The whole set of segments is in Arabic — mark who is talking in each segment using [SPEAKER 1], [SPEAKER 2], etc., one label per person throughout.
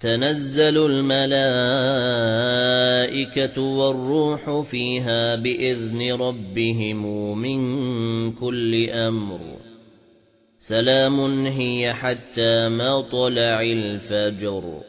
[SPEAKER 1] تنزل الملائكة والروح فيها بإذن ربهم من كل أمر. سلام هي حتى ما طلع الفجر.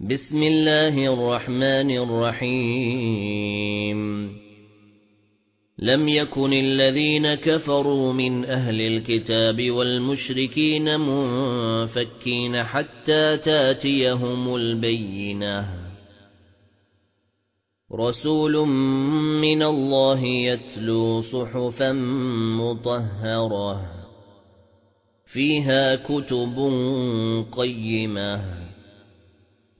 [SPEAKER 1] بسم الله الرحمن الرحيم. لم يكن الذين كفروا من أهل الكتاب والمشركين منفكين حتى تأتيهم البينة. رسول من الله يتلو صحفا مطهرة. فيها كتب قيمة.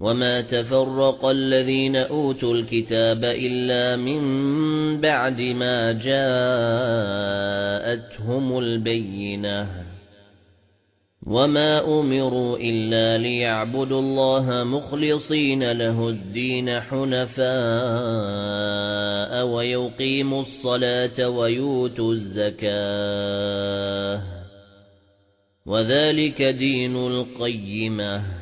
[SPEAKER 1] وما تفرق الذين أوتوا الكتاب إلا من بعد ما جاءتهم البينة وما أمروا إلا ليعبدوا الله مخلصين له الدين حنفاء ويقيموا الصلاة ويؤتوا الزكاة وذلك دين القيمه